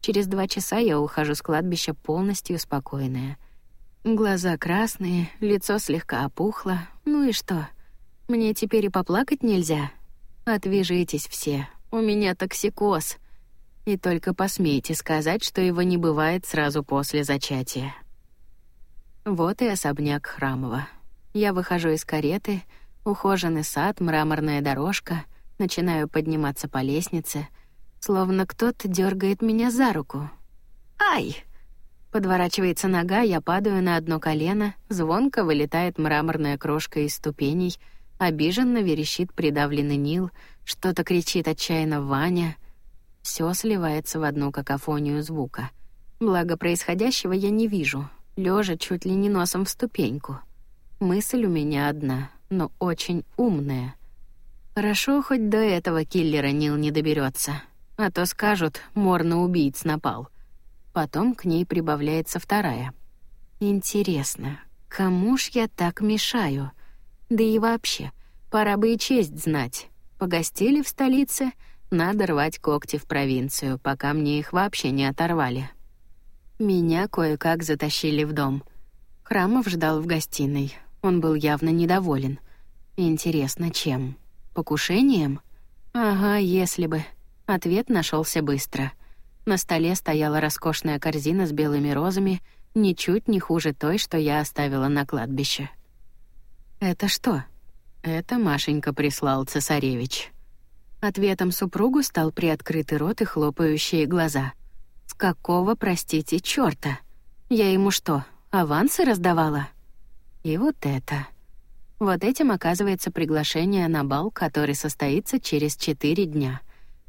Через два часа я ухожу с кладбища полностью спокойная. Глаза красные, лицо слегка опухло. Ну и что? Мне теперь и поплакать нельзя? Отвяжитесь все, у меня токсикоз — и только посмейте сказать, что его не бывает сразу после зачатия. Вот и особняк Храмова. Я выхожу из кареты, ухоженный сад, мраморная дорожка, начинаю подниматься по лестнице, словно кто-то дергает меня за руку. Ай! Подворачивается нога, я падаю на одно колено, звонко вылетает мраморная крошка из ступеней, обиженно верещит придавленный Нил, что-то кричит отчаянно Ваня — все сливается в одну какофонию звука. Благо происходящего я не вижу, лежа чуть ли не носом в ступеньку. Мысль у меня одна, но очень умная. Хорошо, хоть до этого киллера Нил не доберется, а то скажут, мор на убийц напал. Потом к ней прибавляется вторая. Интересно, кому ж я так мешаю? Да и вообще, пора бы и честь знать. Погостили в столице — надо рвать когти в провинцию, пока мне их вообще не оторвали. Меня кое-как затащили в дом. Храмов ждал в гостиной. Он был явно недоволен. Интересно, чем? Покушением? Ага, если бы. Ответ нашелся быстро. На столе стояла роскошная корзина с белыми розами, ничуть не хуже той, что я оставила на кладбище. Это что? Это Машенька прислал цесаревич. Ответом супругу стал приоткрытый рот и хлопающие глаза. «С какого, простите, чёрта? Я ему что, авансы раздавала?» И вот это. Вот этим оказывается приглашение на бал, который состоится через четыре дня.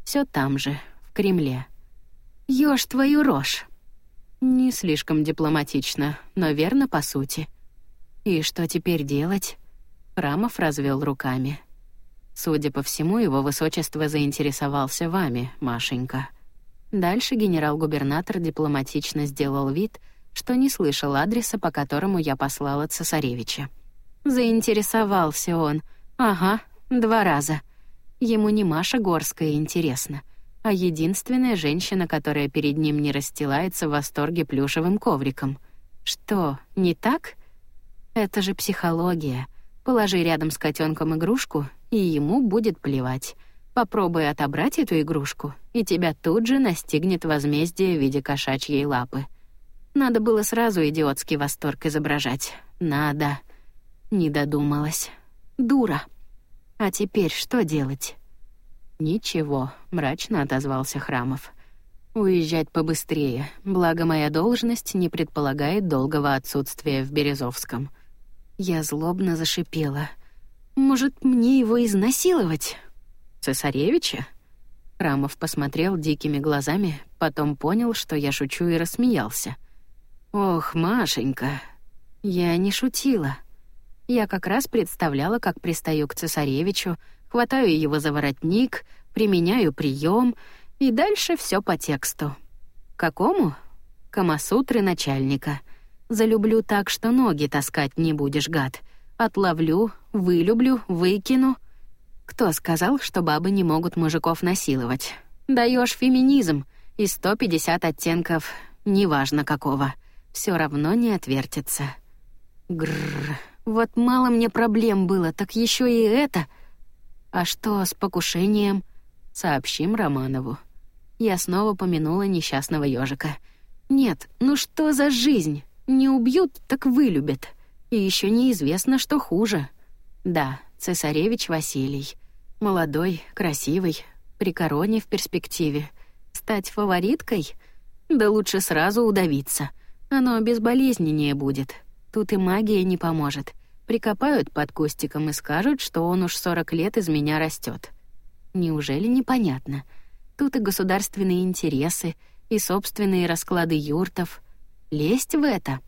Все там же, в Кремле. Ёж твою рожь! Не слишком дипломатично, но верно по сути. И что теперь делать? Рамов развел руками. Судя по всему, его высочество заинтересовался вами, Машенька. Дальше генерал-губернатор дипломатично сделал вид, что не слышал адреса, по которому я послала цесаревича. Заинтересовался он. Ага, два раза. Ему не Маша Горская интересна, а единственная женщина, которая перед ним не расстилается в восторге плюшевым ковриком. Что, не так? Это же психология. Положи рядом с котенком игрушку, и ему будет плевать. Попробуй отобрать эту игрушку, и тебя тут же настигнет возмездие в виде кошачьей лапы. Надо было сразу идиотский восторг изображать. Надо. Не додумалась. Дура. А теперь что делать? Ничего, мрачно отозвался Храмов. Уезжать побыстрее, благо моя должность не предполагает долгого отсутствия в Березовском. Я злобно зашипела. Может, мне его изнасиловать? Цесаревича? Рамов посмотрел дикими глазами, потом понял, что я шучу и рассмеялся. Ох, Машенька, я не шутила. Я как раз представляла, как пристаю к цесаревичу, хватаю его за воротник, применяю прием, и дальше все по тексту. Какому? Камасутры начальника. Залюблю так, что ноги таскать не будешь, гад. Отловлю, вылюблю, выкину. Кто сказал, что бабы не могут мужиков насиловать? Даешь феминизм, и 150 оттенков, неважно какого, все равно не отвертится. Гррр, вот мало мне проблем было, так еще и это. А что с покушением? Сообщим Романову. Я снова помянула несчастного ежика. Нет, ну что за жизнь? Не убьют, так вылюбят. И еще неизвестно, что хуже. Да, цесаревич Василий. Молодой, красивый, при короне в перспективе. Стать фавориткой? Да лучше сразу удавиться. Оно безболезненнее будет. Тут и магия не поможет. Прикопают под кустиком и скажут, что он уж 40 лет из меня растет. Неужели непонятно? Тут и государственные интересы, и собственные расклады юртов. Лезть в это?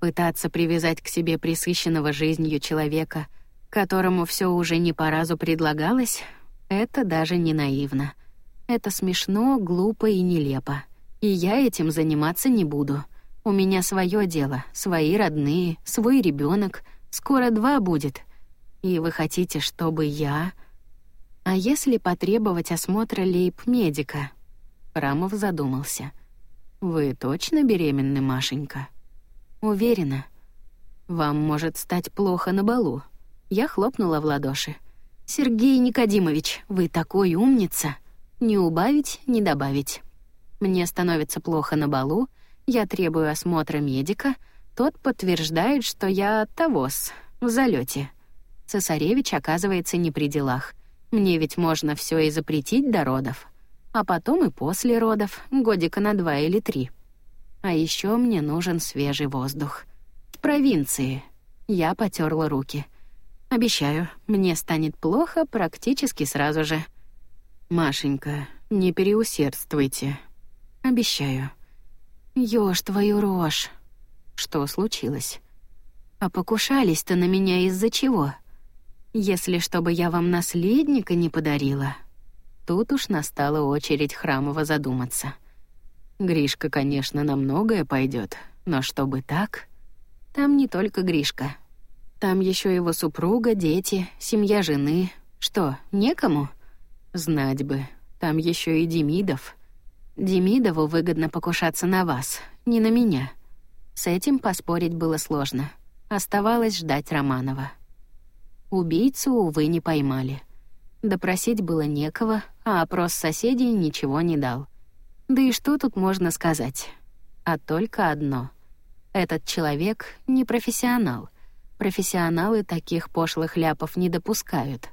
Пытаться привязать к себе присыщенного жизнью человека, которому все уже не по разу предлагалось, это даже не наивно. Это смешно, глупо и нелепо. И я этим заниматься не буду. У меня свое дело, свои родные, свой ребенок. Скоро два будет. И вы хотите, чтобы я... А если потребовать осмотра лейб-медика? Рамов задумался. Вы точно беременны, Машенька? Уверена. Вам может стать плохо на балу. Я хлопнула в ладоши. Сергей Никодимович, вы такой умница. Не убавить, не добавить. Мне становится плохо на балу, я требую осмотра медика, тот подтверждает, что я тавос, в залете. Цесаревич оказывается не при делах. Мне ведь можно все и запретить до родов. А потом и после родов, годика на два или три. А еще мне нужен свежий воздух. В провинции. Я потерла руки. Обещаю, мне станет плохо практически сразу же. Машенька, не переусердствуйте. Обещаю. Ёж твою рожь. Что случилось? А покушались-то на меня из-за чего? Если чтобы я вам наследника не подарила. Тут уж настала очередь Храмова задуматься. Гришка, конечно, на многое пойдет, но чтобы так, там не только Гришка. Там еще его супруга, дети, семья жены. Что, некому? Знать бы, там еще и Демидов. Демидову выгодно покушаться на вас, не на меня. С этим поспорить было сложно. Оставалось ждать Романова. Убийцу, увы, не поймали. Допросить было некого, а опрос соседей ничего не дал. Да и что тут можно сказать? А только одно. Этот человек не профессионал. Профессионалы таких пошлых ляпов не допускают.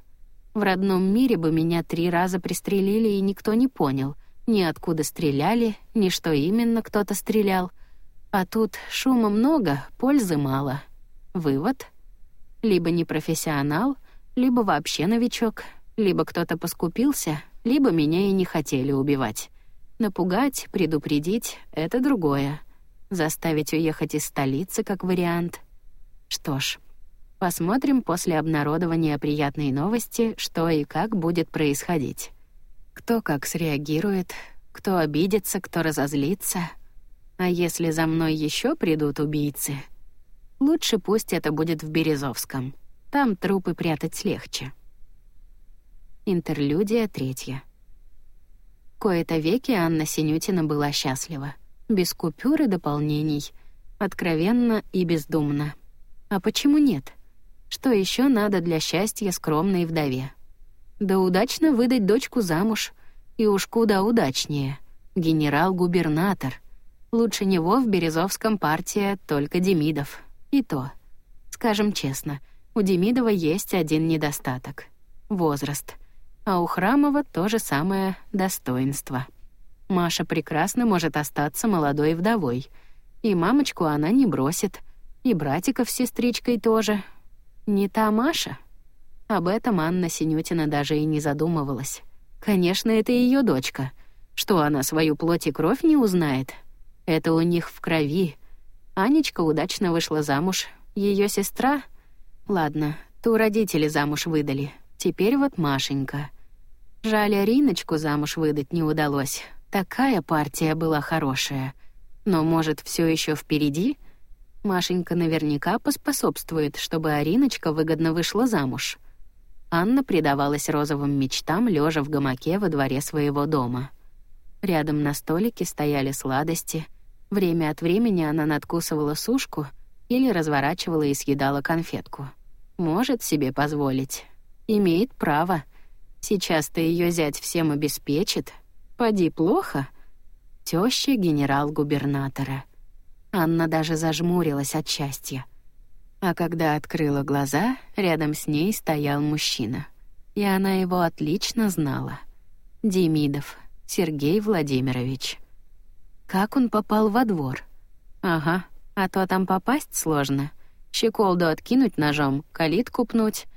В родном мире бы меня три раза пристрелили, и никто не понял, ни откуда стреляли, ни что именно кто-то стрелял. А тут шума много, пользы мало. Вывод? Либо не профессионал, либо вообще новичок, либо кто-то поскупился, либо меня и не хотели убивать. Напугать, предупредить — это другое. Заставить уехать из столицы как вариант. Что ж, Посмотрим после обнародования приятной новости, что и как будет происходить. Кто как среагирует, кто обидится, кто разозлится. А если за мной еще придут убийцы, лучше пусть это будет в Березовском. Там трупы прятать легче. Интерлюдия третья. Кое-то веки Анна Синютина была счастлива. Без купюр и дополнений. Откровенно и бездумно. А почему нет? Что еще надо для счастья скромной вдове? Да удачно выдать дочку замуж. И уж куда удачнее. Генерал-губернатор. Лучше него в Березовском партия только Демидов. И то. Скажем честно, у Демидова есть один недостаток — возраст. А у Храмова то же самое достоинство. Маша прекрасно может остаться молодой вдовой. И мамочку она не бросит, и братиков с сестричкой тоже — не та Маша? Об этом Анна Синютина даже и не задумывалась. Конечно, это ее дочка. Что она свою плоть и кровь не узнает? Это у них в крови. Анечка удачно вышла замуж. Ее сестра? Ладно, ту родители замуж выдали. Теперь вот Машенька. Жаль, Ариночку замуж выдать не удалось. Такая партия была хорошая. Но, может, все еще впереди? Машенька наверняка поспособствует, чтобы Ариночка выгодно вышла замуж. Анна предавалась розовым мечтам, лежа в гамаке во дворе своего дома. Рядом на столике стояли сладости. Время от времени она надкусывала сушку или разворачивала и съедала конфетку. Может себе позволить. Имеет право. Сейчас-то ее зять всем обеспечит. Поди плохо. Теща генерал-губернатора. Анна даже зажмурилась от счастья. А когда открыла глаза, рядом с ней стоял мужчина. И она его отлично знала. Демидов, Сергей Владимирович. Как он попал во двор? Ага, а то там попасть сложно. Щеколду откинуть ножом, калитку пнуть.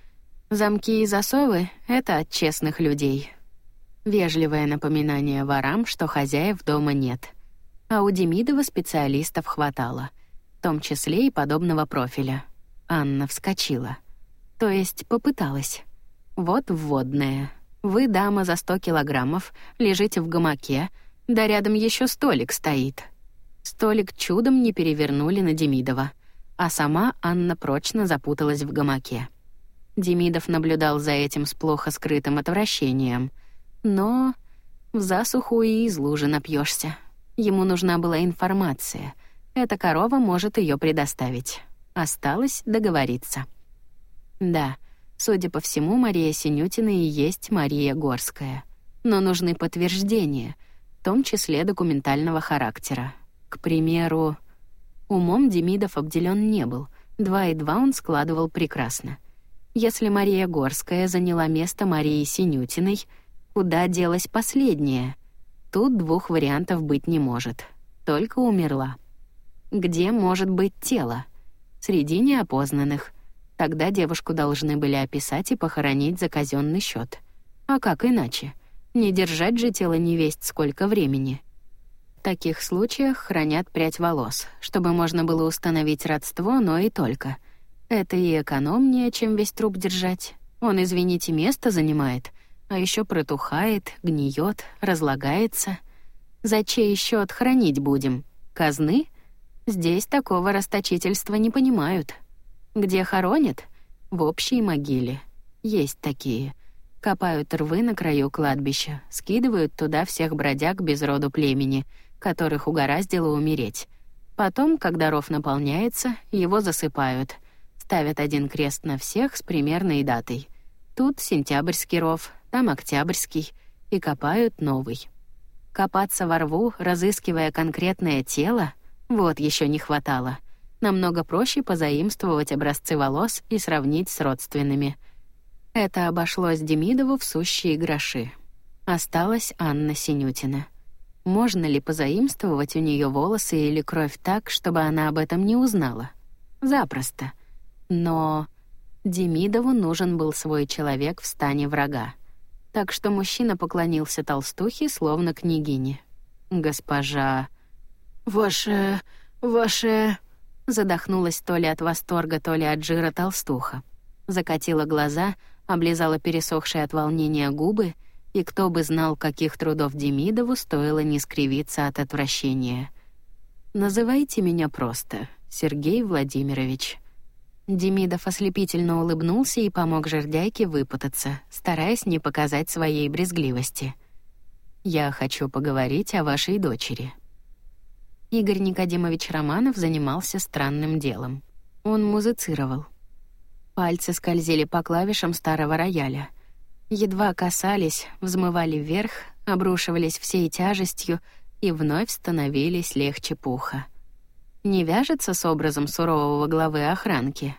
Замки и засовы — это от честных людей. Вежливое напоминание ворам, что хозяев дома нет. А у Демидова специалистов хватало, в том числе и подобного профиля. Анна вскочила. То есть попыталась. Вот вводная. Вы, дама за сто килограммов, лежите в гамаке, да рядом еще столик стоит. Столик чудом не перевернули на Демидова, а сама Анна прочно запуталась в гамаке. Демидов наблюдал за этим с плохо скрытым отвращением. Но в засуху и из лужи напьешься. Ему нужна была информация. Эта корова может ее предоставить. Осталось договориться. Да, Судя по всему, Мария Синютина и есть Мария Горская. Но нужны подтверждения, том числе документального характера. К примеру, умом Демидов обделен не был, два и два он складывал прекрасно. Если Мария Горская заняла место Марии Синютиной, куда делась последняя? Тут двух вариантов быть не может. Только умерла. Где может быть тело? Среди неопознанных — Тогда девушку должны были описать и похоронить за казенный счет. А как иначе? Не держать же тело невесть сколько времени. В таких случаях хранят прядь волос, чтобы можно было установить родство, но и только. Это и экономнее, чем весь труп держать. Он, извините, место занимает, а еще протухает, гниет, разлагается. За чей счет хранить будем? Казны? Здесь такого расточительства не понимают. Где хоронят? В общей могиле. Есть такие. Копают рвы на краю кладбища, скидывают туда всех бродяг без роду племени, которых угораздило умереть. Потом, когда ров наполняется, его засыпают. Ставят один крест на всех с примерной датой. Тут сентябрьский ров, там октябрьский, и копают новый. Копаться во рву, разыскивая конкретное тело, вот еще не хватало — намного проще позаимствовать образцы волос и сравнить с родственными. Это обошлось Демидову в сущие гроши. Осталась Анна Синютина. Можно ли позаимствовать у нее волосы или кровь так, чтобы она об этом не узнала? Запросто. Но Демидову нужен был свой человек в стане врага. Так что мужчина поклонился толстухе, словно княгине. «Госпожа...» «Ваше... ваше...» Задохнулась то ли от восторга, то ли от жира толстуха. Закатила глаза, облизала пересохшие от волнения губы, и кто бы знал, каких трудов Демидову стоило не скривиться от отвращения. «Называйте меня просто, Сергей Владимирович». Демидов ослепительно улыбнулся и помог жердяйке выпутаться, стараясь не показать своей брезгливости. «Я хочу поговорить о вашей дочери». Игорь Никодимович Романов занимался странным делом. Он музицировал. Пальцы скользили по клавишам старого рояля. Едва касались, взмывали вверх, обрушивались всей тяжестью и вновь становились легче пуха. Не вяжется с образом сурового главы охранки?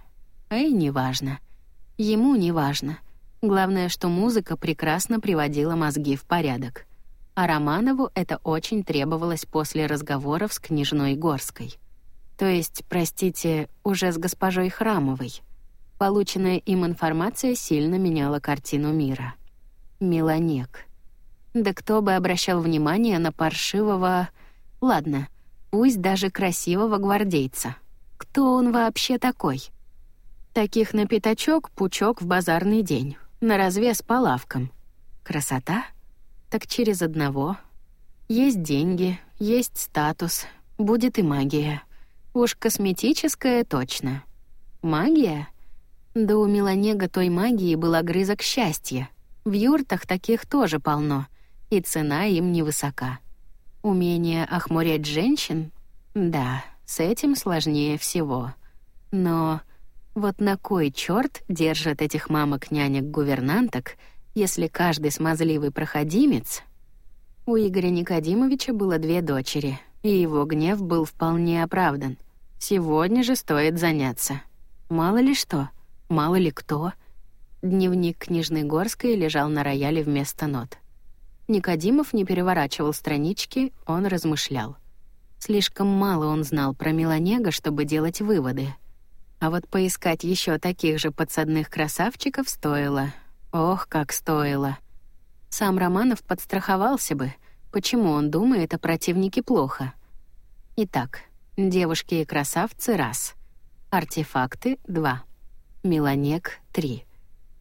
Эй, неважно. Ему неважно. Главное, что музыка прекрасно приводила мозги в порядок — а Романову это очень требовалось после разговоров с княжной Горской. То есть, простите, уже с госпожой Храмовой. Полученная им информация сильно меняла картину мира. Меланек. Да кто бы обращал внимание на паршивого... Ладно, пусть даже красивого гвардейца. Кто он вообще такой? Таких на пятачок пучок в базарный день. На развес по лавкам. Красота? Так через одного. Есть деньги, есть статус, будет и магия. Уж косметическая точно. Магия? Да у Меланега той магии был огрызок счастья. В юртах таких тоже полно, и цена им невысока. Умение охмурять женщин? Да, с этим сложнее всего. Но вот на кой черт держат этих мамок-нянек-гувернанток, если каждый смазливый проходимец... У Игоря Никодимовича было две дочери, и его гнев был вполне оправдан. Сегодня же стоит заняться. Мало ли что, мало ли кто. Дневник книжной Горской лежал на рояле вместо нот. Никодимов не переворачивал странички, он размышлял. Слишком мало он знал про Меланега, чтобы делать выводы. А вот поискать еще таких же подсадных красавчиков стоило. Ох, как стоило. Сам Романов подстраховался бы. Почему он думает о противнике плохо? Итак, девушки и красавцы — раз. Артефакты — два. Меланег — три.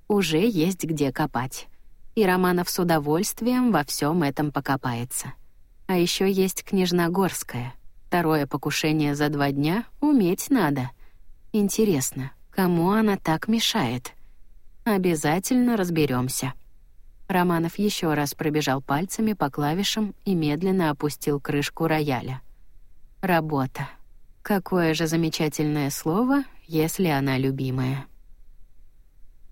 Уже есть где копать и Романов с удовольствием во всем этом покопается. А еще есть княжна Горская. Второе покушение за два дня уметь надо. Интересно, кому она так мешает? Обязательно разберемся. Романов еще раз пробежал пальцами по клавишам и медленно опустил крышку рояля. Работа. Какое же замечательное слово, если она любимая.